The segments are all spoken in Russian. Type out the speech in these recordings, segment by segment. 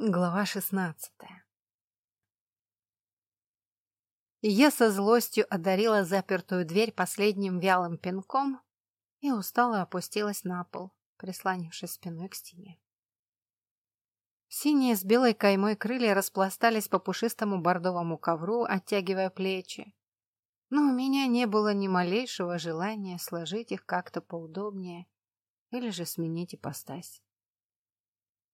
Глава шестнадцатая Я со злостью одарила запертую дверь последним вялым пинком и устало опустилась на пол, прислонившись спиной к стене. Синие с белой каймой крылья распластались по пушистому бордовому ковру, оттягивая плечи. Но у меня не было ни малейшего желания сложить их как-то поудобнее или же сменить ипостась.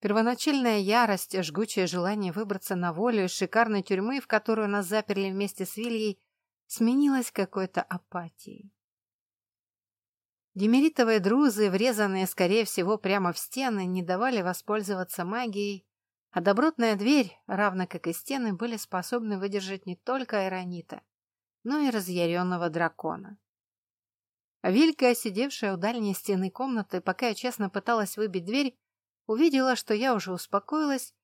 Первоначальная ярость, жгучее желание выбраться на волю из шикарной тюрьмы, в которую нас заперли вместе с Вильей, сменилась какой-то апатией. Демеритовые друзы, врезанные, скорее всего, прямо в стены, не давали воспользоваться магией, а добротная дверь, равно как и стены, были способны выдержать не только аэронита, но и разъяренного дракона. Вилька, сидевшая у дальней стены комнаты, пока я честно пыталась выбить дверь, увидела, что я уже успокоилась,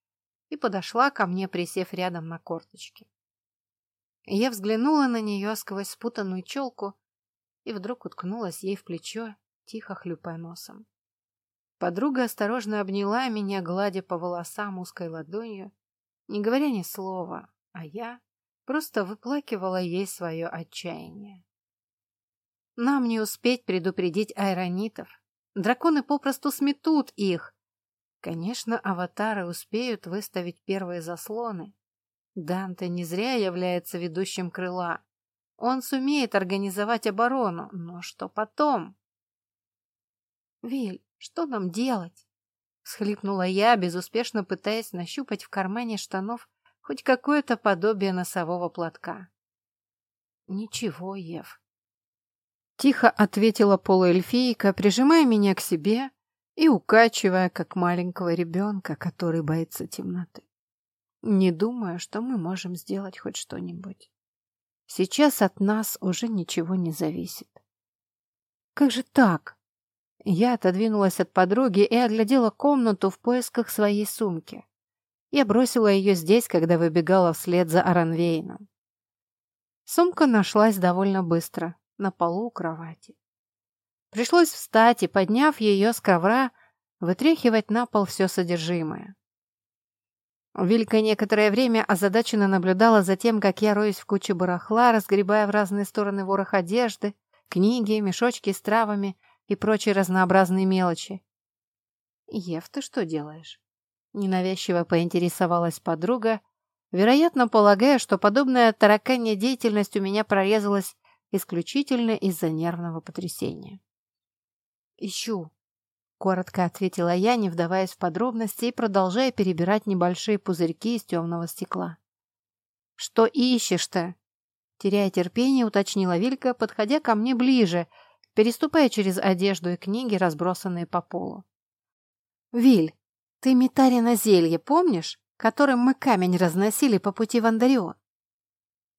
и подошла ко мне, присев рядом на корточки. Я взглянула на нее сквозь спутанную челку и вдруг уткнулась ей в плечо, тихо хлюпая носом. Подруга осторожно обняла меня, гладя по волосам узкой ладонью, не говоря ни слова, а я просто выплакивала ей свое отчаяние. Нам не успеть предупредить айронитов. Драконы попросту сметут их, Конечно, аватары успеют выставить первые заслоны. Данте не зря является ведущим крыла. Он сумеет организовать оборону, но что потом? «Виль, что нам делать?» — схлипнула я, безуспешно пытаясь нащупать в кармане штанов хоть какое-то подобие носового платка. «Ничего, Ев». Тихо ответила полуэльфийка, прижимая меня к себе и укачивая, как маленького ребенка, который боится темноты. Не думаю, что мы можем сделать хоть что-нибудь. Сейчас от нас уже ничего не зависит. Как же так? Я отодвинулась от подруги и оглядела комнату в поисках своей сумки. Я бросила ее здесь, когда выбегала вслед за Аранвейном. Сумка нашлась довольно быстро, на полу у кровати. Пришлось встать и, подняв ее с ковра, вытряхивать на пол все содержимое. Вилька некоторое время озадаченно наблюдала за тем, как я роюсь в куче барахла, разгребая в разные стороны ворох одежды, книги, мешочки с травами и прочие разнообразные мелочи. «Ев, ты что делаешь?» Ненавязчиво поинтересовалась подруга, вероятно, полагая, что подобная тараканья деятельность у меня прорезалась исключительно из-за нервного потрясения. «Ищу», — коротко ответила я, не вдаваясь в подробности и продолжая перебирать небольшие пузырьки из темного стекла. «Что ищешь-то?» Теряя терпение, уточнила Вилька, подходя ко мне ближе, переступая через одежду и книги, разбросанные по полу. «Виль, ты Митарина зелье помнишь, которым мы камень разносили по пути в Андарион?»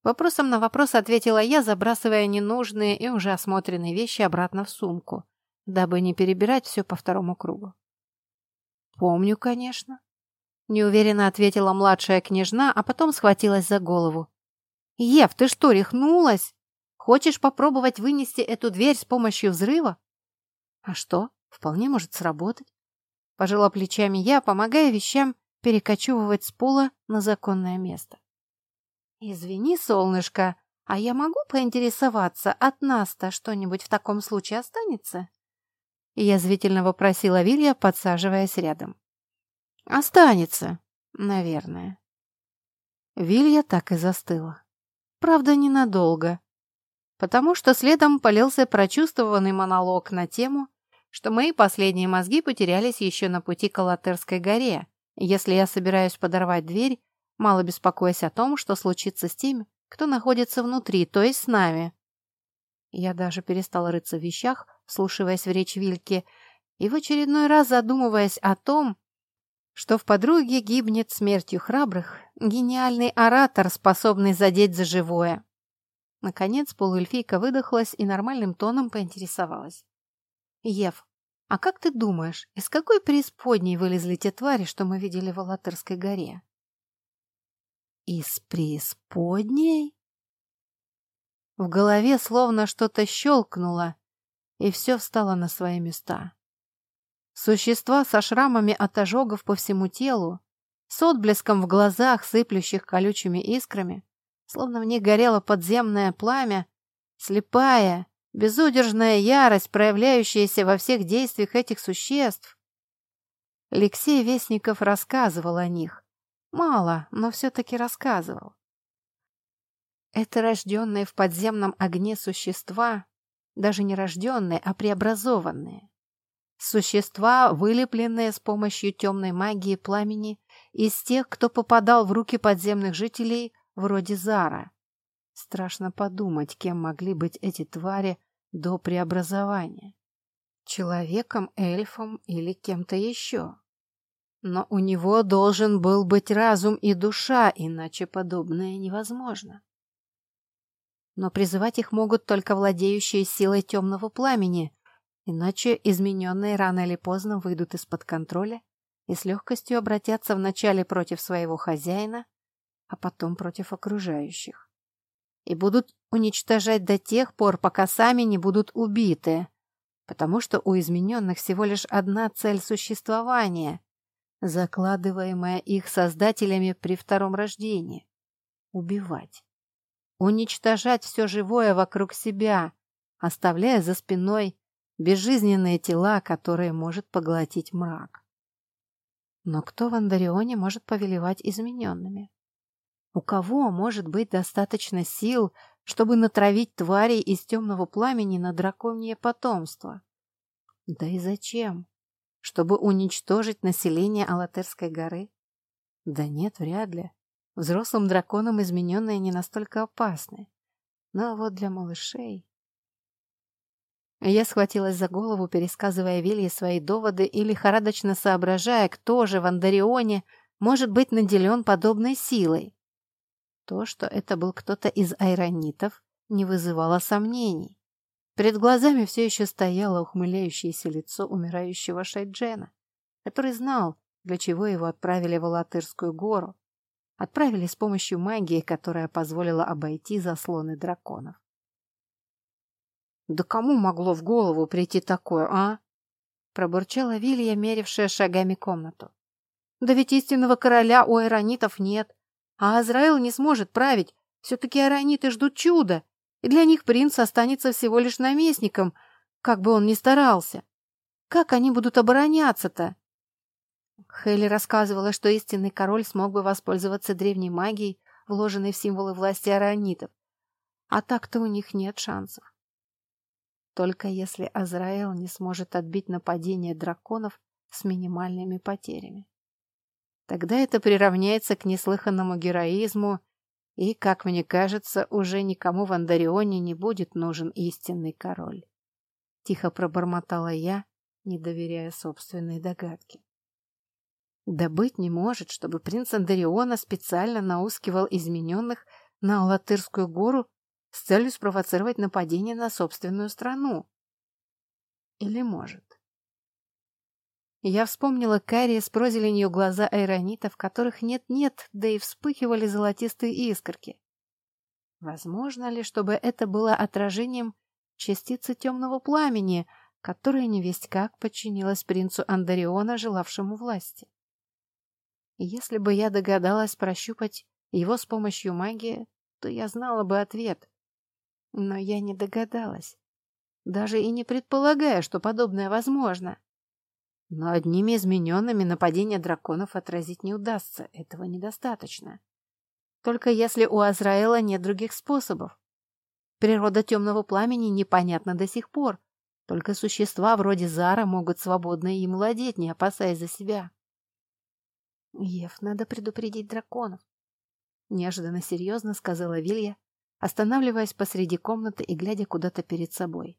Вопросом на вопрос ответила я, забрасывая ненужные и уже осмотренные вещи обратно в сумку, дабы не перебирать все по второму кругу. «Помню, конечно», — неуверенно ответила младшая княжна, а потом схватилась за голову. «Ев, ты что, рехнулась? Хочешь попробовать вынести эту дверь с помощью взрыва?» «А что, вполне может сработать», — пожала плечами я, помогая вещам перекочевывать с пола на законное место. «Извини, солнышко, а я могу поинтересоваться, от нас-то что-нибудь в таком случае останется?» Язвительно вопросила Вилья, подсаживаясь рядом. «Останется, наверное». Вилья так и застыла. Правда, ненадолго. Потому что следом полился прочувствованный монолог на тему, что мои последние мозги потерялись еще на пути к Алатерской горе, если я собираюсь подорвать дверь, мало беспокоясь о том, что случится с теми, кто находится внутри, то есть с нами. Я даже перестала рыться в вещах, вслушиваясь в речь Вильки, и в очередной раз задумываясь о том, что в подруге гибнет смертью храбрых гениальный оратор, способный задеть за живое. Наконец полуэльфийка выдохлась и нормальным тоном поинтересовалась. «Ев, а как ты думаешь, из какой преисподней вылезли те твари, что мы видели в Алатырской горе?» «Из преисподней?» В голове словно что-то щелкнуло, и все встало на свои места. Существа со шрамами от ожогов по всему телу, с отблеском в глазах, сыплющих колючими искрами, словно в них горело подземное пламя, слепая, безудержная ярость, проявляющаяся во всех действиях этих существ. Алексей Вестников рассказывал о них. Мало, но все-таки рассказывал. Это рожденные в подземном огне существа, даже не рожденные, а преобразованные. Существа, вылепленные с помощью темной магии пламени из тех, кто попадал в руки подземных жителей вроде Зара. Страшно подумать, кем могли быть эти твари до преобразования. Человеком, эльфом или кем-то еще. Но у него должен был быть разум и душа, иначе подобное невозможно. Но призывать их могут только владеющие силой темного пламени, иначе измененные рано или поздно выйдут из-под контроля и с легкостью обратятся вначале против своего хозяина, а потом против окружающих. И будут уничтожать до тех пор, пока сами не будут убиты, потому что у измененных всего лишь одна цель существования, закладываемая их создателями при втором рождении — убивать. Уничтожать все живое вокруг себя, оставляя за спиной безжизненные тела, которые может поглотить мрак. Но кто в Андарионе может повелевать измененными? У кого может быть достаточно сил, чтобы натравить тварей из темного пламени на драконье потомство? Да и зачем? Чтобы уничтожить население Алатерской горы? Да нет, вряд ли. Взрослым драконам измененные не настолько опасны. Но вот для малышей... Я схватилась за голову, пересказывая Вилье свои доводы и лихорадочно соображая, кто же в Андарионе может быть наделен подобной силой. То, что это был кто-то из айронитов, не вызывало сомнений. Перед глазами все еще стояло ухмыляющееся лицо умирающего Шайджена, который знал, для чего его отправили в Алатырскую гору. Отправили с помощью магии, которая позволила обойти заслоны драконов. Да кому могло в голову прийти такое, а? Пробурчала Вилья, мерившая шагами комнату. Да ведь истинного короля у айронитов нет, а Азраил не сможет править. Все-таки айрониты ждут чуда, и для них принц останется всего лишь наместником, как бы он ни старался. Как они будут обороняться-то? Хелли рассказывала, что истинный король смог бы воспользоваться древней магией, вложенной в символы власти аронитов. А так-то у них нет шансов. Только если Азраэл не сможет отбить нападение драконов с минимальными потерями. Тогда это приравняется к неслыханному героизму, и, как мне кажется, уже никому в Андарионе не будет нужен истинный король. Тихо пробормотала я, не доверяя собственной догадке. Да быть не может, чтобы принц Андариона специально наускивал измененных на Алатырскую гору с целью спровоцировать нападение на собственную страну. Или может? Я вспомнила карие с прозеленью глаза айронита, в которых нет-нет, да и вспыхивали золотистые искорки. Возможно ли, чтобы это было отражением частицы темного пламени, которая невесть как подчинилась принцу Андариона, желавшему власти? Если бы я догадалась прощупать его с помощью магии, то я знала бы ответ. Но я не догадалась, даже и не предполагая, что подобное возможно. Но одними измененными нападение драконов отразить не удастся, этого недостаточно. Только если у Азраэла нет других способов. Природа темного пламени непонятна до сих пор, только существа вроде Зара могут свободно им владеть, не опасаясь за себя. Ев, надо предупредить драконов. Неожиданно серьезно сказала Вилья, останавливаясь посреди комнаты и глядя куда-то перед собой.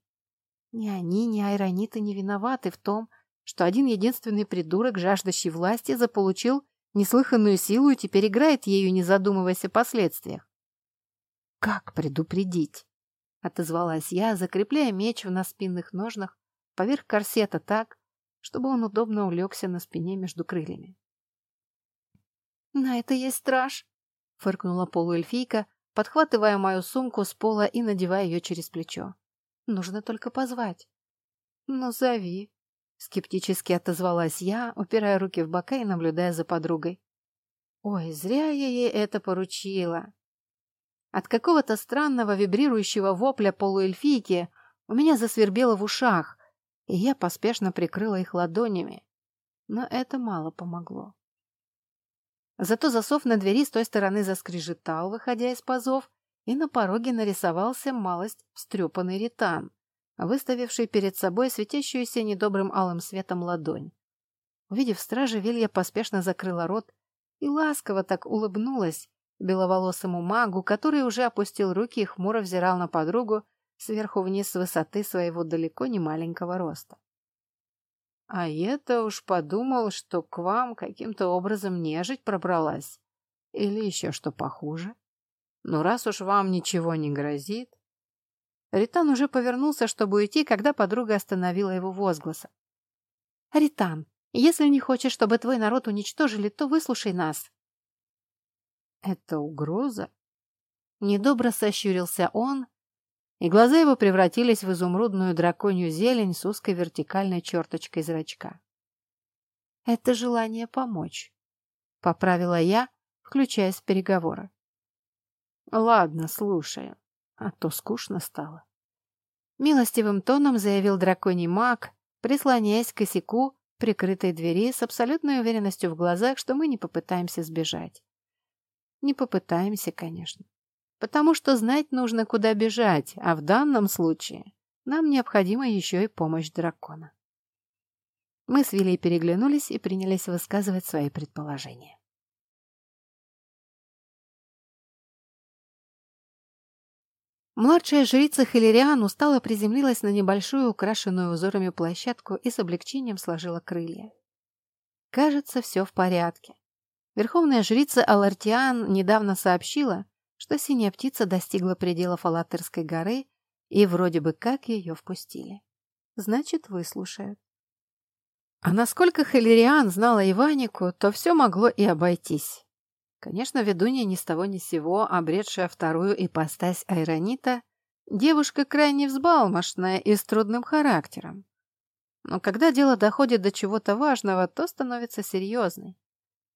Ни они, ни айрониты не виноваты в том, что один единственный придурок, жаждущий власти, заполучил неслыханную силу и теперь играет ею, не задумываясь о последствиях. «Как предупредить?» — отозвалась я, закрепляя меч в наспинных ножнах поверх корсета так, чтобы он удобно улегся на спине между крыльями. «На это есть страж!» — фыркнула полуэльфийка, подхватывая мою сумку с пола и надевая ее через плечо. Нужно только позвать. Ну, зови. Скептически отозвалась я, упирая руки в бока и наблюдая за подругой. Ой, зря я ей это поручила. От какого-то странного вибрирующего вопля полуэльфийки у меня засвербело в ушах, и я поспешно прикрыла их ладонями. Но это мало помогло. Зато засов на двери с той стороны заскрежетал, выходя из пазов, и на пороге нарисовался малость встрепанный ритан, выставивший перед собой светящуюся недобрым алым светом ладонь. Увидев стража, Вилья поспешно закрыла рот и ласково так улыбнулась беловолосому магу, который уже опустил руки и хмуро взирал на подругу сверху вниз с высоты своего далеко не маленького роста. А я-то уж подумал, что к вам каким-то образом нежить пробралась. Или еще что похуже. Но раз уж вам ничего не грозит... Ритан уже повернулся, чтобы уйти, когда подруга остановила его возгласа. «Ритан, если не хочешь, чтобы твой народ уничтожили, то выслушай нас». «Это угроза?» Недобро сощурился он, и глаза его превратились в изумрудную драконью зелень с узкой вертикальной черточкой зрачка. «Это желание помочь», — поправила я, включаясь в переговоры. «Ладно, слушаю, а то скучно стало». Милостивым тоном заявил драконий маг, прислоняясь к косяку прикрытой двери с абсолютной уверенностью в глазах, что мы не попытаемся сбежать. Не попытаемся, конечно потому что знать нужно, куда бежать, а в данном случае нам необходима еще и помощь дракона. Мы с Вилей переглянулись и принялись высказывать свои предположения. Младшая жрица Хиллериан устало приземлилась на небольшую, украшенную узорами площадку и с облегчением сложила крылья. Кажется, все в порядке. Верховная жрица Алартиан недавно сообщила, что синяя птица достигла пределов Алатырской горы и вроде бы как ее впустили. Значит, выслушают. А насколько Хиллериан знала Иванику, то все могло и обойтись. Конечно, ведунья ни с того ни сего, обретшая вторую ипостась Айронита, девушка крайне взбалмошная и с трудным характером. Но когда дело доходит до чего-то важного, то становится серьезной.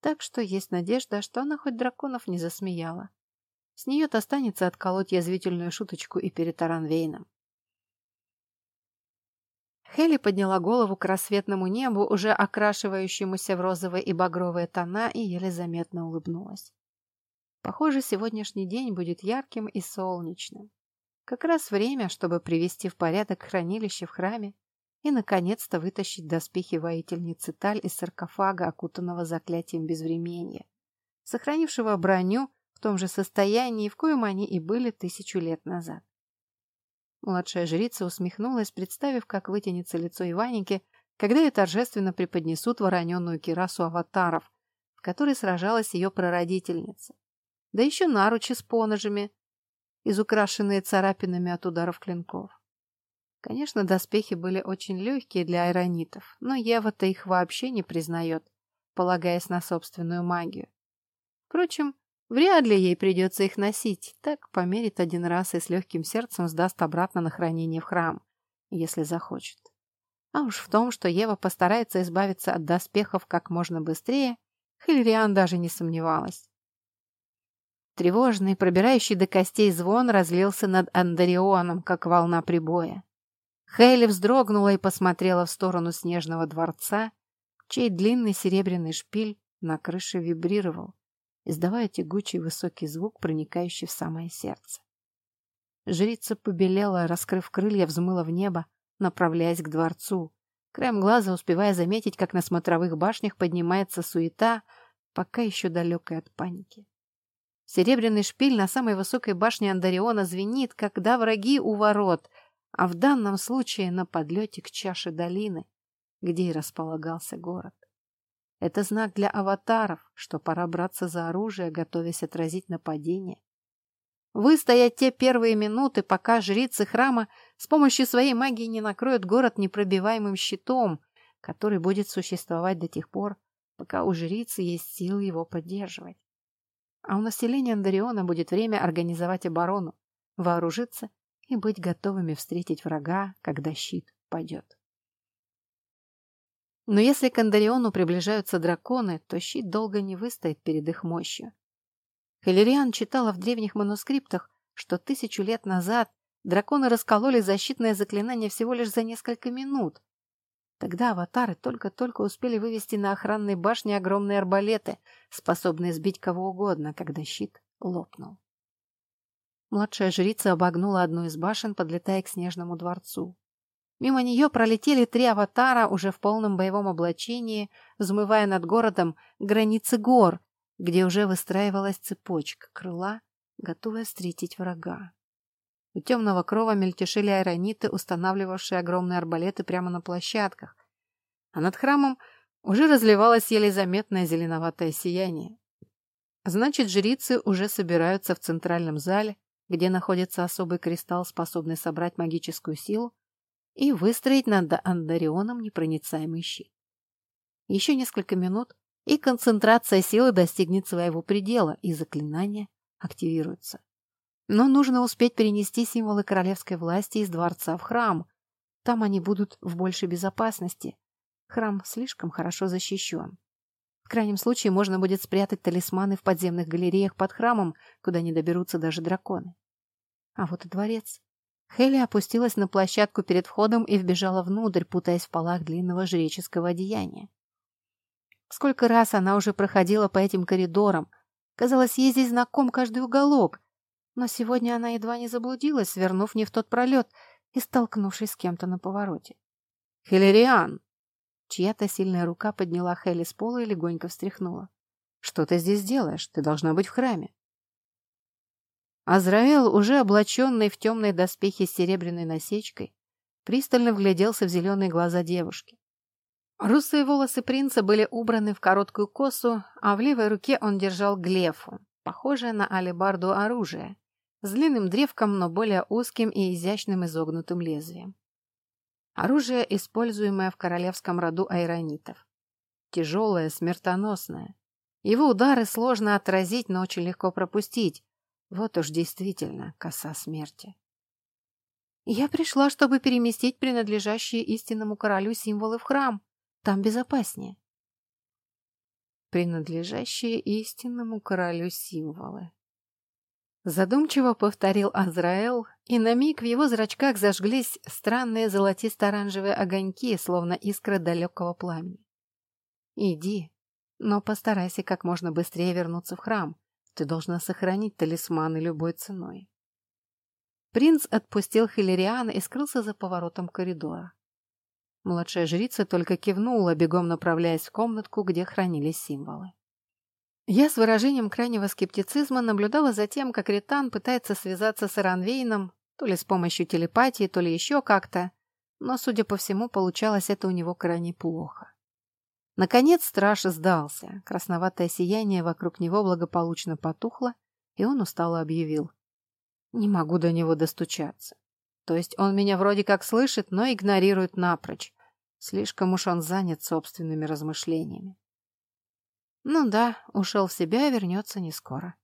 Так что есть надежда, что она хоть драконов не засмеяла. С нее-то останется отколоть язвительную шуточку и перед Таранвейном. Хелли подняла голову к рассветному небу, уже окрашивающемуся в розовые и багровые тона, и еле заметно улыбнулась. Похоже, сегодняшний день будет ярким и солнечным. Как раз время, чтобы привести в порядок хранилище в храме и, наконец-то, вытащить доспехи воительницы Таль из саркофага, окутанного заклятием безвременья, сохранившего броню в том же состоянии, в коем они и были тысячу лет назад. Младшая жрица усмехнулась, представив, как вытянется лицо Иваники, когда ей торжественно преподнесут вороненную кирасу аватаров, в которой сражалась ее прародительница. Да еще наручи с поножами, изукрашенные царапинами от ударов клинков. Конечно, доспехи были очень легкие для айронитов, но Ева-то их вообще не признает, полагаясь на собственную магию. Впрочем, Вряд ли ей придется их носить. Так померит один раз и с легким сердцем сдаст обратно на хранение в храм, если захочет. А уж в том, что Ева постарается избавиться от доспехов как можно быстрее, Хильриан даже не сомневалась. Тревожный, пробирающий до костей звон разлился над Андарионом, как волна прибоя. Хейли вздрогнула и посмотрела в сторону снежного дворца, чей длинный серебряный шпиль на крыше вибрировал, издавая тягучий высокий звук, проникающий в самое сердце. Жрица побелела, раскрыв крылья, взмыла в небо, направляясь к дворцу, краем глаза успевая заметить, как на смотровых башнях поднимается суета, пока еще далекая от паники. Серебряный шпиль на самой высокой башне Андариона звенит, когда враги у ворот, а в данном случае на подлете к чаше долины, где и располагался город. Это знак для аватаров, что пора браться за оружие, готовясь отразить нападение. Выстоять те первые минуты, пока жрицы храма с помощью своей магии не накроют город непробиваемым щитом, который будет существовать до тех пор, пока у жрицы есть силы его поддерживать. А у населения Андариона будет время организовать оборону, вооружиться и быть готовыми встретить врага, когда щит падет. Но если к Андариону приближаются драконы, то щит долго не выстоит перед их мощью. Хиллериан читала в древних манускриптах, что тысячу лет назад драконы раскололи защитное заклинание всего лишь за несколько минут. Тогда аватары только-только успели вывести на охранной башне огромные арбалеты, способные сбить кого угодно, когда щит лопнул. Младшая жрица обогнула одну из башен, подлетая к снежному дворцу. Мимо нее пролетели три аватара уже в полном боевом облачении, взмывая над городом границы гор, где уже выстраивалась цепочка крыла, готовая встретить врага. У темного крова мельтешили айрониты, устанавливавшие огромные арбалеты прямо на площадках, а над храмом уже разливалось еле заметное зеленоватое сияние. Значит, жрицы уже собираются в центральном зале, где находится особый кристалл, способный собрать магическую силу, и выстроить над Андарионом непроницаемый щит. Еще несколько минут, и концентрация силы достигнет своего предела, и заклинание активируется. Но нужно успеть перенести символы королевской власти из дворца в храм. Там они будут в большей безопасности. Храм слишком хорошо защищен. В крайнем случае можно будет спрятать талисманы в подземных галереях под храмом, куда не доберутся даже драконы. А вот и дворец. Хелли опустилась на площадку перед входом и вбежала внутрь, путаясь в полах длинного жреческого одеяния. Сколько раз она уже проходила по этим коридорам. Казалось, ей здесь знаком каждый уголок. Но сегодня она едва не заблудилась, свернув не в тот пролет и столкнувшись с кем-то на повороте. «Хиллериан!» Чья-то сильная рука подняла Хелли с пола и легонько встряхнула. «Что ты здесь делаешь? Ты должна быть в храме». Азраэл, уже облаченный в темные доспехи с серебряной насечкой, пристально вгляделся в зеленые глаза девушки. Русые волосы принца были убраны в короткую косу, а в левой руке он держал глефу, похожее на алебарду оружие, с длинным древком, но более узким и изящным изогнутым лезвием. Оружие, используемое в королевском роду айронитов. Тяжелое, смертоносное. Его удары сложно отразить, но очень легко пропустить. Вот уж действительно коса смерти. Я пришла, чтобы переместить принадлежащие истинному королю символы в храм. Там безопаснее. Принадлежащие истинному королю символы. Задумчиво повторил Азраэл, и на миг в его зрачках зажглись странные золотисто-оранжевые огоньки, словно искры далекого пламени. «Иди, но постарайся как можно быстрее вернуться в храм. Ты должна сохранить талисманы любой ценой». Принц отпустил Хиллериана и скрылся за поворотом коридора. Младшая жрица только кивнула, бегом направляясь в комнатку, где хранились символы. Я с выражением крайнего скептицизма наблюдала за тем, как Ритан пытается связаться с Иранвейном, то ли с помощью телепатии, то ли еще как-то, но, судя по всему, получалось это у него крайне плохо. Наконец страж сдался, красноватое сияние вокруг него благополучно потухло, и он устало объявил. «Не могу до него достучаться. То есть он меня вроде как слышит, но игнорирует напрочь. Слишком уж он занят собственными размышлениями. Ну да, ушел в себя и вернется не скоро.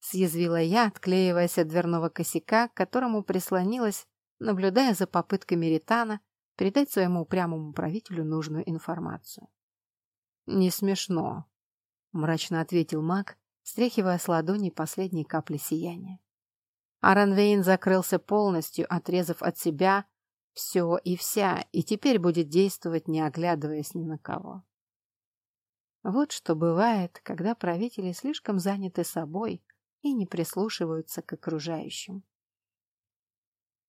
Съязвила я, отклеиваясь от дверного косяка, к которому прислонилась, наблюдая за попытками Ритана передать своему упрямому правителю нужную информацию. «Не смешно», — мрачно ответил маг, стряхивая с ладони последние капли сияния. Аранвейн закрылся полностью, отрезав от себя все и вся, и теперь будет действовать, не оглядываясь ни на кого. Вот что бывает, когда правители слишком заняты собой и не прислушиваются к окружающим.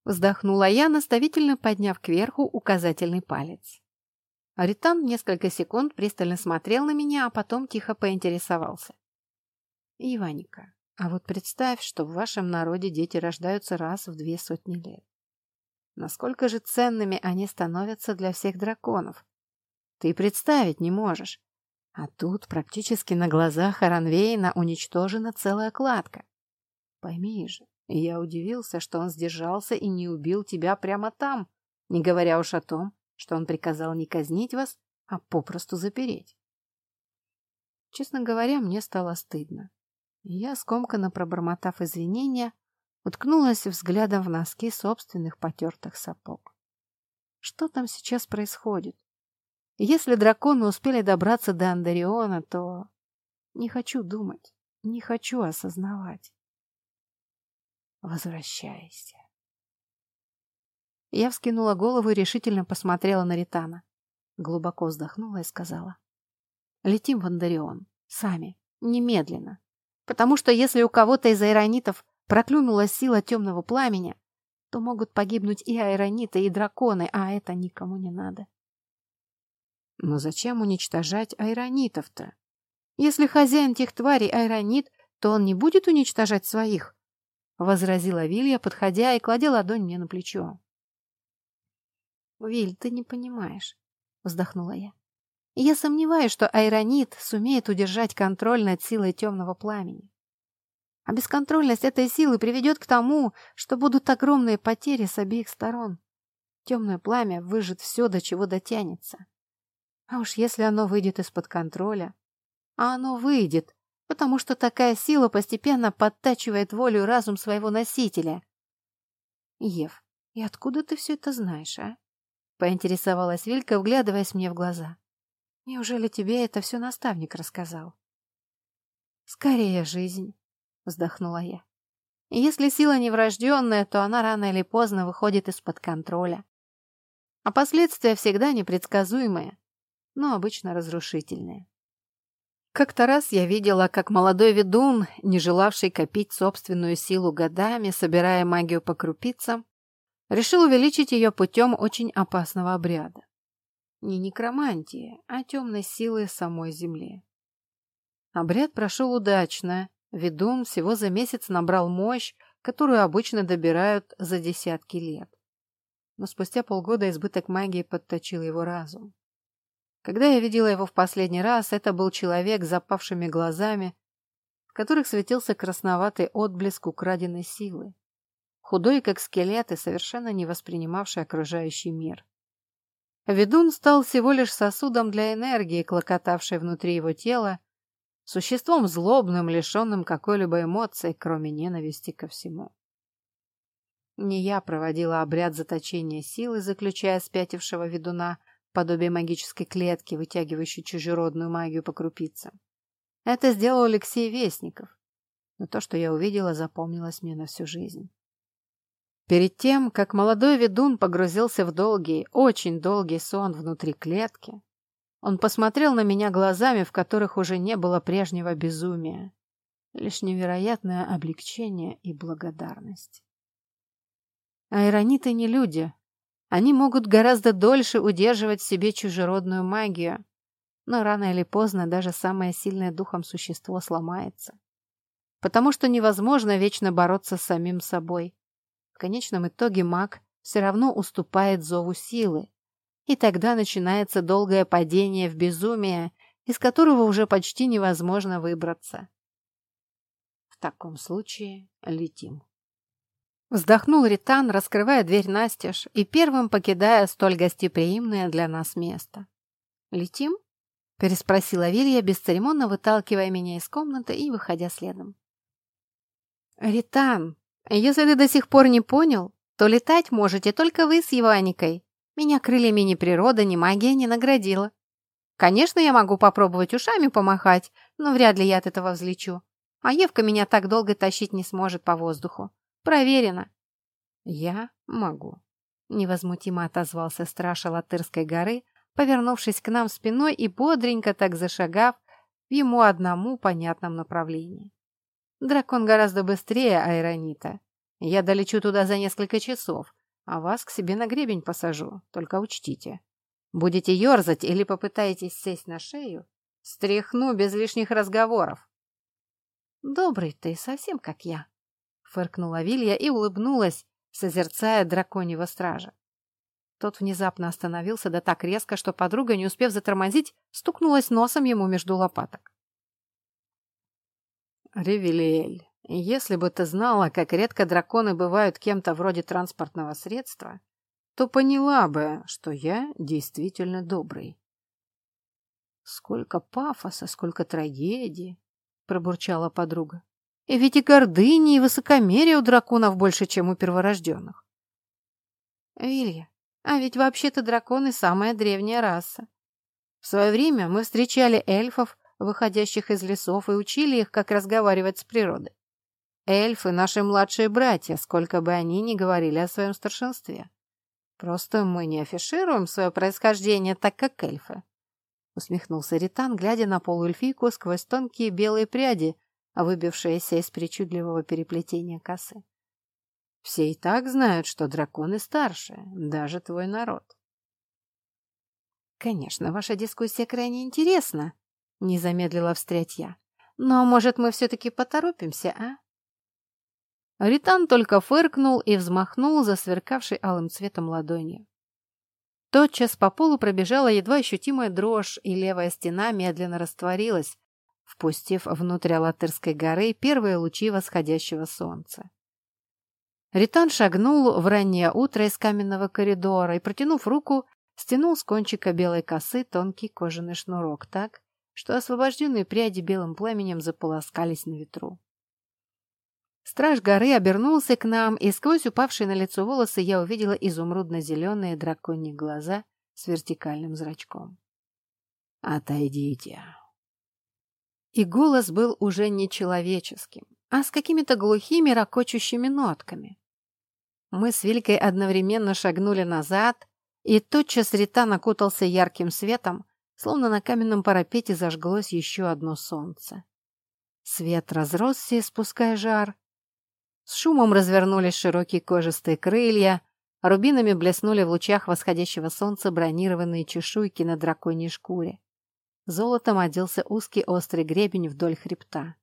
Вздохнула я, наставительно подняв кверху указательный палец. Аритан несколько секунд пристально смотрел на меня, а потом тихо поинтересовался. «Иваника, а вот представь, что в вашем народе дети рождаются раз в две сотни лет. Насколько же ценными они становятся для всех драконов? Ты представить не можешь. А тут практически на глазах Аранвейна уничтожена целая кладка. Пойми же, я удивился, что он сдержался и не убил тебя прямо там, не говоря уж о том, что он приказал не казнить вас, а попросту запереть. Честно говоря, мне стало стыдно. Я, скомканно пробормотав извинения, уткнулась взглядом в носки собственных потертых сапог. Что там сейчас происходит? Если драконы успели добраться до Андариона, то... Не хочу думать, не хочу осознавать. Возвращайся. Я вскинула голову и решительно посмотрела на Ритана. Глубоко вздохнула и сказала. Летим в Андарион. Сами. Немедленно. Потому что если у кого-то из аэронитов проклюнула сила темного пламени, то могут погибнуть и аэрониты, и драконы, а это никому не надо. Но зачем уничтожать аэронитов-то? Если хозяин тех тварей аэронит, то он не будет уничтожать своих, — возразила Вилья, подходя и кладя ладонь мне на плечо. «Виль, ты не понимаешь», — вздохнула я. «Я сомневаюсь, что аэронит сумеет удержать контроль над силой темного пламени. А бесконтрольность этой силы приведет к тому, что будут огромные потери с обеих сторон. Темное пламя выжжет все, до чего дотянется. А уж если оно выйдет из-под контроля, а оно выйдет, потому что такая сила постепенно подтачивает волю и разум своего носителя. Ев, и откуда ты все это знаешь, а? Поинтересовалась Вилька, вглядываясь мне в глаза. Неужели тебе это все наставник рассказал? Скорее жизнь, вздохнула я. Если сила неврожденная, то она рано или поздно выходит из-под контроля. А последствия всегда непредсказуемые, но обычно разрушительные. Как-то раз я видела, как молодой ведун, не желавший копить собственную силу годами, собирая магию по крупицам, решил увеличить ее путем очень опасного обряда. Не некромантии, а темной силы самой земли. Обряд прошел удачно. Ведун всего за месяц набрал мощь, которую обычно добирают за десятки лет. Но спустя полгода избыток магии подточил его разум. Когда я видела его в последний раз, это был человек с запавшими глазами, в которых светился красноватый отблеск украденной силы. Худой, как скелет, и совершенно не воспринимавший окружающий мир. Ведун стал всего лишь сосудом для энергии, клокотавшей внутри его тела, существом злобным, лишенным какой-либо эмоции, кроме ненависти ко всему. Не я проводила обряд заточения силы, заключая спятившего ведуна – подобие магической клетки, вытягивающей чужеродную магию по крупицам. Это сделал Алексей Вестников, но то, что я увидела, запомнилось мне на всю жизнь. Перед тем, как молодой ведун погрузился в долгий, очень долгий сон внутри клетки, он посмотрел на меня глазами, в которых уже не было прежнего безумия, лишь невероятное облегчение и благодарность. Аэрониты не люди, они могут гораздо дольше удерживать в себе чужеродную магию, но рано или поздно даже самое сильное духом существо сломается. Потому что невозможно вечно бороться с самим собой. В конечном итоге маг все равно уступает зову силы, и тогда начинается долгое падение в безумие, из которого уже почти невозможно выбраться. В таком случае летим. Вздохнул Ритан, раскрывая дверь настежь и первым покидая столь гостеприимное для нас место. «Летим?» – переспросила Вилья, бесцеремонно выталкивая меня из комнаты и выходя следом. «Ритан, если ты до сих пор не понял, то летать можете только вы с Иваникой. Меня крыльями ни природа, ни магия не наградила. Конечно, я могу попробовать ушами помахать, но вряд ли я от этого взлечу. А Евка меня так долго тащить не сможет по воздуху. Проверено. Я могу. Невозмутимо отозвался страж Алатырской горы, повернувшись к нам спиной и бодренько так зашагав в ему одному понятном направлении. Дракон гораздо быстрее Айронита. Я долечу туда за несколько часов, а вас к себе на гребень посажу, только учтите. Будете ерзать или попытаетесь сесть на шею, стряхну без лишних разговоров. Добрый ты, совсем как я фыркнула Вилья и улыбнулась, созерцая драконьего стража. Тот внезапно остановился да так резко, что подруга, не успев затормозить, стукнулась носом ему между лопаток. «Ревелиэль, если бы ты знала, как редко драконы бывают кем-то вроде транспортного средства, то поняла бы, что я действительно добрый». «Сколько пафоса, сколько трагедии!» — пробурчала подруга. И ведь и гордыни, и высокомерие у драконов больше, чем у перворожденных. Вилья, а ведь вообще-то драконы самая древняя раса. В свое время мы встречали эльфов, выходящих из лесов, и учили их, как разговаривать с природой. Эльфы — наши младшие братья, сколько бы они ни говорили о своем старшинстве. Просто мы не афишируем свое происхождение так, как эльфы. Усмехнулся Ритан, глядя на полуэльфийку сквозь тонкие белые пряди, выбившиеся из причудливого переплетения косы. Все и так знают, что драконы старше, даже твой народ. Конечно, ваша дискуссия крайне интересна, не замедлила встрять я. Но, может, мы все-таки поторопимся, а? Ритан только фыркнул и взмахнул за сверкавшей алым цветом ладонью. Тотчас по полу пробежала едва ощутимая дрожь, и левая стена медленно растворилась, впустив внутрь Алатырской горы первые лучи восходящего солнца. Ритан шагнул в раннее утро из каменного коридора и, протянув руку, стянул с кончика белой косы тонкий кожаный шнурок так, что освобожденные пряди белым пламенем заполоскались на ветру. Страж горы обернулся к нам, и сквозь упавшие на лицо волосы я увидела изумрудно-зеленые драконьи глаза с вертикальным зрачком. «Отойдите!» И голос был уже не человеческим, а с какими-то глухими, ракочущими нотками. Мы с Вилькой одновременно шагнули назад, и тотчас Рита накутался ярким светом, словно на каменном парапете зажглось еще одно солнце. Свет разросся, спуская жар, с шумом развернулись широкие кожистые крылья, рубинами блеснули в лучах восходящего солнца бронированные чешуйки на драконьей шкуре. Золотом оделся узкий острый гребень вдоль хребта.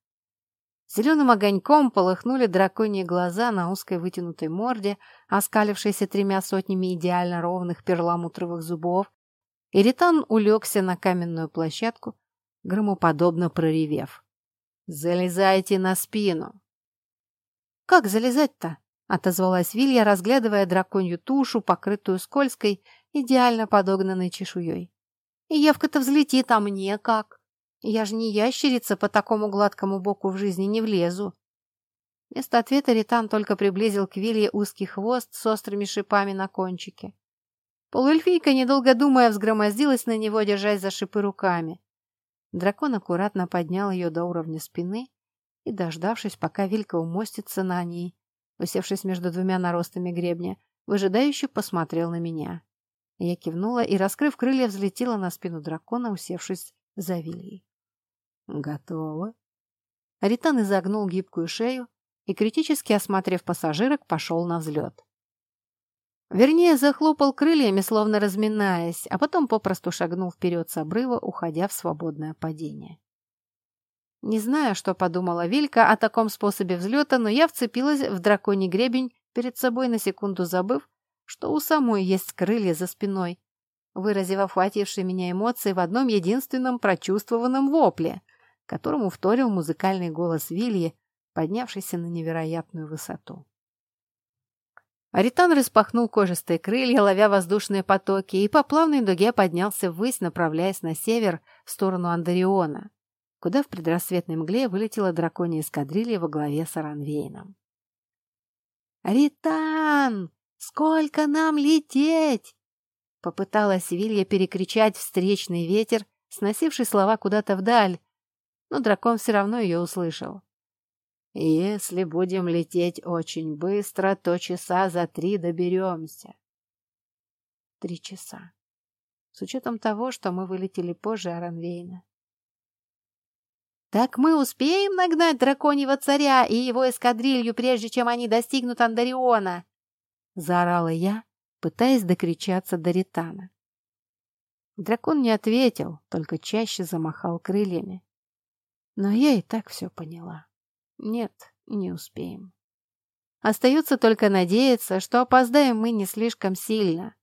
Зеленым огоньком полыхнули драконьи глаза на узкой вытянутой морде, оскалившейся тремя сотнями идеально ровных перламутровых зубов, и Ритан улегся на каменную площадку, громоподобно проревев. «Залезайте на спину!» «Как залезать-то?» — отозвалась Вилья, разглядывая драконью тушу, покрытую скользкой, идеально подогнанной чешуей. «И Евка-то взлетит, а мне как? Я же не ящерица, по такому гладкому боку в жизни не влезу». Вместо ответа Ритан только приблизил к Вилье узкий хвост с острыми шипами на кончике. Полуэльфийка, недолго думая, взгромоздилась на него, держась за шипы руками. Дракон аккуратно поднял ее до уровня спины и, дождавшись, пока Вилька умостится на ней, усевшись между двумя наростами гребня, выжидающе посмотрел на меня. Я кивнула и, раскрыв крылья, взлетела на спину дракона, усевшись за Вильей. «Готово». Ритан изогнул гибкую шею и, критически осмотрев пассажирок, пошел на взлет. Вернее, захлопал крыльями, словно разминаясь, а потом попросту шагнул вперед с обрыва, уходя в свободное падение. Не знаю, что подумала Вилька о таком способе взлета, но я вцепилась в драконий гребень, перед собой на секунду забыв, что у самой есть крылья за спиной, выразив охватившие меня эмоции в одном единственном прочувствованном вопле, которому вторил музыкальный голос Вильи, поднявшийся на невероятную высоту. Аритан распахнул кожистые крылья, ловя воздушные потоки, и по плавной дуге поднялся ввысь, направляясь на север, в сторону Андариона куда в предрассветной мгле вылетела драконья эскадрилья во главе с Аранвейном. «Ритан! Сколько нам лететь?» Попыталась Вилья перекричать встречный ветер, сносивший слова куда-то вдаль, но дракон все равно ее услышал. «Если будем лететь очень быстро, то часа за три доберемся». Три часа. С учетом того, что мы вылетели позже Аранвейна. «Так мы успеем нагнать драконьего царя и его эскадрилью, прежде чем они достигнут Андариона?» — заорала я, пытаясь докричаться до Ритана. Дракон не ответил, только чаще замахал крыльями. Но я и так все поняла. Нет, не успеем. Остается только надеяться, что опоздаем мы не слишком сильно.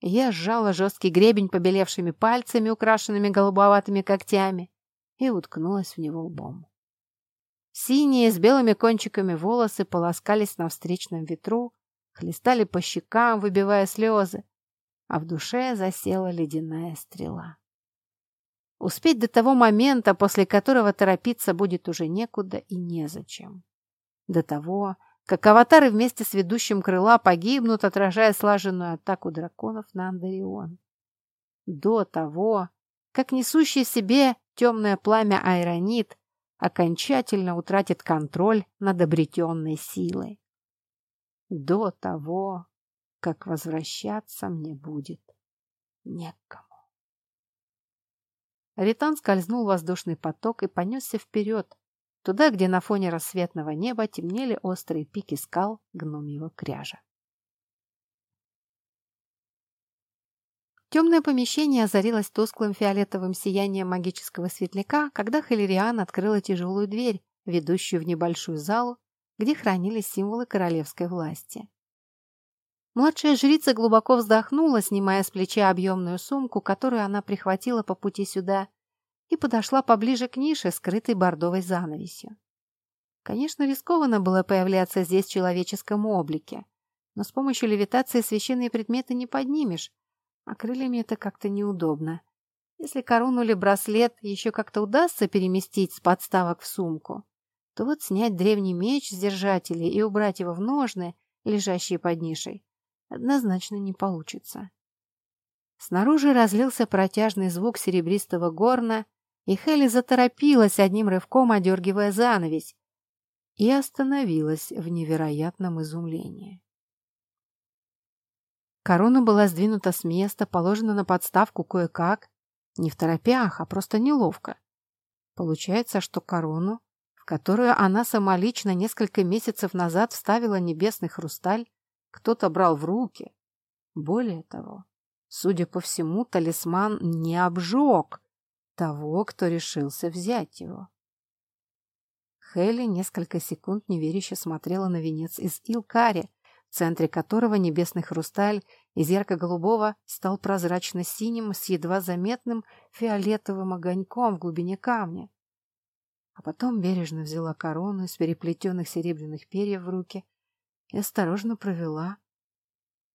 Я сжала жесткий гребень побелевшими пальцами, украшенными голубоватыми когтями, и уткнулась в него лбом. Синие с белыми кончиками волосы полоскались на встречном ветру, хлестали по щекам, выбивая слезы, а в душе засела ледяная стрела. Успеть до того момента, после которого торопиться будет уже некуда и незачем. До того, как аватары вместе с ведущим крыла погибнут, отражая слаженную атаку драконов на Андарион. До того, как несущий себе темное пламя айронит окончательно утратит контроль над обретенной силой. До того, как возвращаться мне будет некому. Ритан скользнул воздушный поток и понесся вперед, туда, где на фоне рассветного неба темнели острые пики скал гномьего кряжа. Темное помещение озарилось тусклым фиолетовым сиянием магического светляка, когда Халериан открыла тяжелую дверь, ведущую в небольшую залу, где хранились символы королевской власти. Младшая жрица глубоко вздохнула, снимая с плеча объемную сумку, которую она прихватила по пути сюда, и подошла поближе к нише, скрытой бордовой занавесью. Конечно, рискованно было появляться здесь в человеческом облике, но с помощью левитации священные предметы не поднимешь, а крыльями это как-то неудобно. Если корону или браслет еще как-то удастся переместить с подставок в сумку, то вот снять древний меч с держателей и убрать его в ножны, лежащие под нишей, однозначно не получится. Снаружи разлился протяжный звук серебристого горна, и Хелли заторопилась одним рывком, одергивая занавесь, и остановилась в невероятном изумлении. Корона была сдвинута с места, положена на подставку кое-как, не в торопях, а просто неловко. Получается, что корону, в которую она самолично несколько месяцев назад вставила небесный хрусталь, кто-то брал в руки. Более того, судя по всему, талисман не обжег того, кто решился взять его. Хелли несколько секунд неверяще смотрела на венец из Илкари, в центре которого небесный хрусталь из ярко-голубого стал прозрачно-синим с едва заметным фиолетовым огоньком в глубине камня. А потом бережно взяла корону из переплетенных серебряных перьев в руки и осторожно провела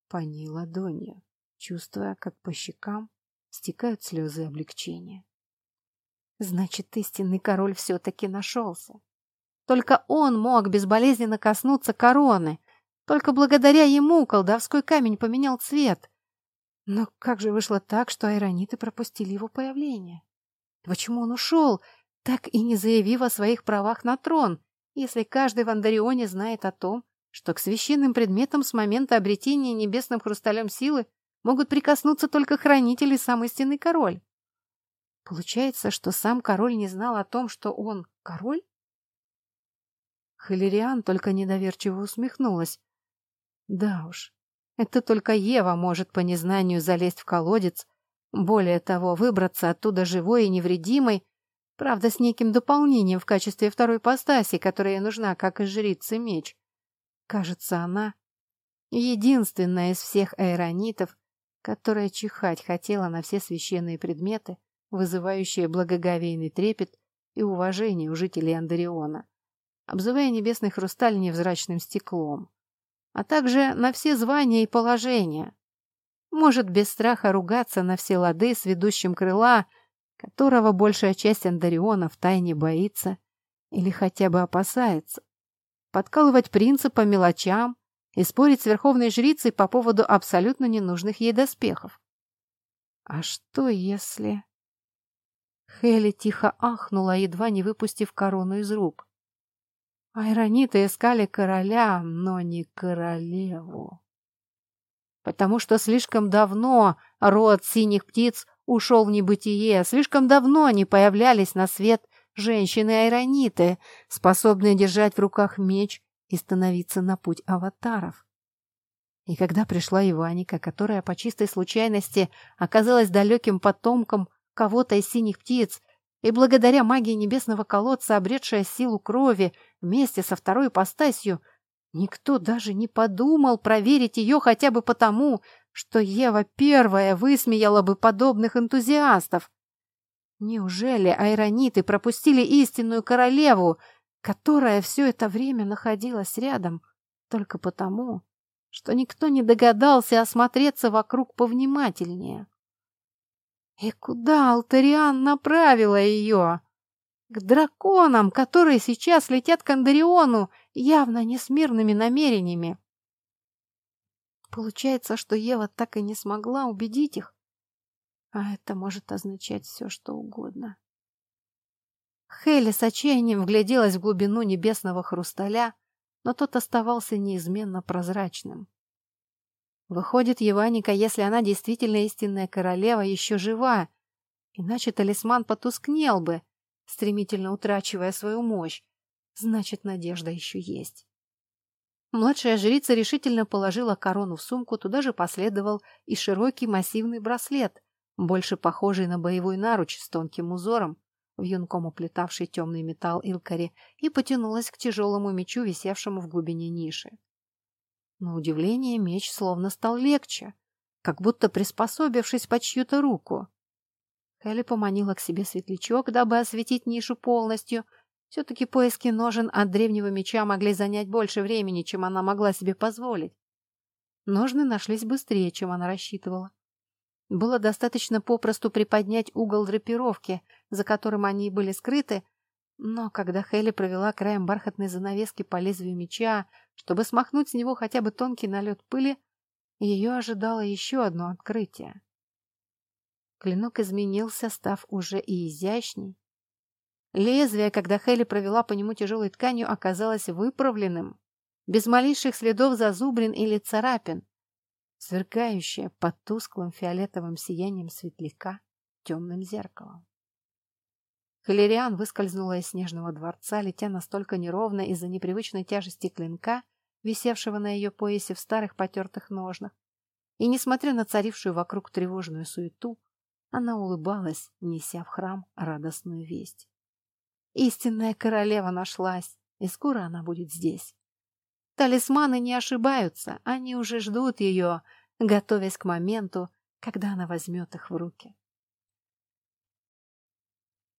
по ней ладонью, чувствуя, как по щекам стекают слезы облегчения. Значит, истинный король все-таки нашелся. Только он мог безболезненно коснуться короны, только благодаря ему колдовской камень поменял цвет. Но как же вышло так, что айрониты пропустили его появление? Почему он ушел, так и не заявив о своих правах на трон, если каждый в Андарионе знает о том, что к священным предметам с момента обретения небесным хрусталем силы могут прикоснуться только хранители сам истинный король? Получается, что сам король не знал о том, что он король? Халериан только недоверчиво усмехнулась. Да уж, это только Ева может по незнанию залезть в колодец, более того, выбраться оттуда живой и невредимой, правда, с неким дополнением в качестве второй постаси, которая нужна, как и жрице меч. Кажется, она единственная из всех аэронитов, которая чихать хотела на все священные предметы, вызывающие благоговейный трепет и уважение у жителей Андариона, обзывая небесный хрусталь невзрачным стеклом а также на все звания и положения. Может без страха ругаться на все лады с ведущим крыла, которого большая часть Андариона втайне боится или хотя бы опасается. Подкалывать принца по мелочам и спорить с верховной жрицей по поводу абсолютно ненужных ей доспехов. А что если... Хелли тихо ахнула, едва не выпустив корону из рук. Айрониты искали короля, но не королеву. Потому что слишком давно род синих птиц ушел в небытие, слишком давно они появлялись на свет женщины-айрониты, способные держать в руках меч и становиться на путь аватаров. И когда пришла Иваника, которая по чистой случайности оказалась далеким потомком кого-то из синих птиц, и благодаря магии небесного колодца, обретшая силу крови вместе со второй ипостасью, никто даже не подумал проверить ее хотя бы потому, что Ева первая высмеяла бы подобных энтузиастов. Неужели айрониты пропустили истинную королеву, которая все это время находилась рядом, только потому, что никто не догадался осмотреться вокруг повнимательнее? И куда Алтариан направила ее? К драконам, которые сейчас летят к Андариону, явно не с мирными намерениями. Получается, что Ева так и не смогла убедить их. А это может означать все, что угодно. Хейли с отчаянием вгляделась в глубину небесного хрусталя, но тот оставался неизменно прозрачным. Выходит, Еваника, если она действительно истинная королева, еще жива, иначе талисман потускнел бы, стремительно утрачивая свою мощь. Значит, надежда еще есть. Младшая жрица решительно положила корону в сумку, туда же последовал и широкий массивный браслет, больше похожий на боевой наруч с тонким узором, вьюнком уплетавший темный металл Илкари, и потянулась к тяжелому мечу, висевшему в глубине ниши. На удивление меч словно стал легче, как будто приспособившись под чью-то руку. Хелли поманила к себе светлячок, дабы осветить нишу полностью. Все-таки поиски ножен от древнего меча могли занять больше времени, чем она могла себе позволить. Ножны нашлись быстрее, чем она рассчитывала. Было достаточно попросту приподнять угол драпировки, за которым они были скрыты, но когда Хелли провела краем бархатной занавески по лезвию меча, чтобы смахнуть с него хотя бы тонкий налет пыли, ее ожидало еще одно открытие. Клинок изменился, став уже и изящней. Лезвие, когда Хелли провела по нему тяжелой тканью, оказалось выправленным, без малейших следов зазубрин или царапин, сверкающее под тусклым фиолетовым сиянием светляка темным зеркалом. Калериан выскользнула из снежного дворца, летя настолько неровно из-за непривычной тяжести клинка, висевшего на ее поясе в старых потертых ножнах. И, несмотря на царившую вокруг тревожную суету, она улыбалась, неся в храм радостную весть. Истинная королева нашлась, и скоро она будет здесь. Талисманы не ошибаются, они уже ждут ее, готовясь к моменту, когда она возьмет их в руки.